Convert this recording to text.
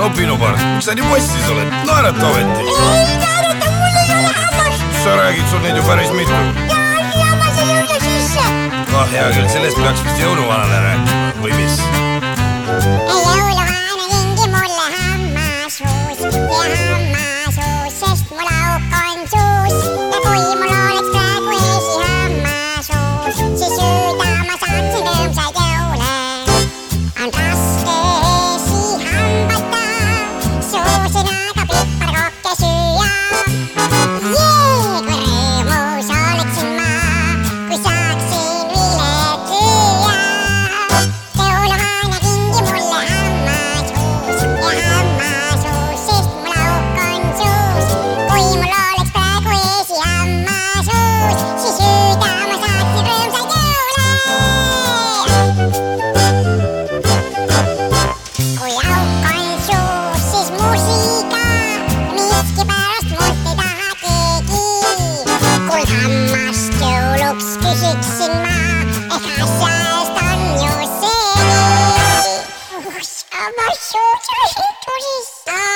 no Pinupart, miks sa nii possis oled, naerata ometi. ei naerata, mul ei ole hammast sa räägid, sul neid ju päris mitu. ja hammas ei jõudnud sisse. ah hea küll, sellest peaks vist jõuluvanale rääkima või mis? jõuluvana kingi mulle hammasuus ja hammasuus, sest mul auk on suus ja kui mul oleks praegu esihammasuus, siis süüda ma saaksin rõõmsaid jõule. on raske jõuluks küsiksin ma, ehk asja eest on ju seegi. hammas suus ja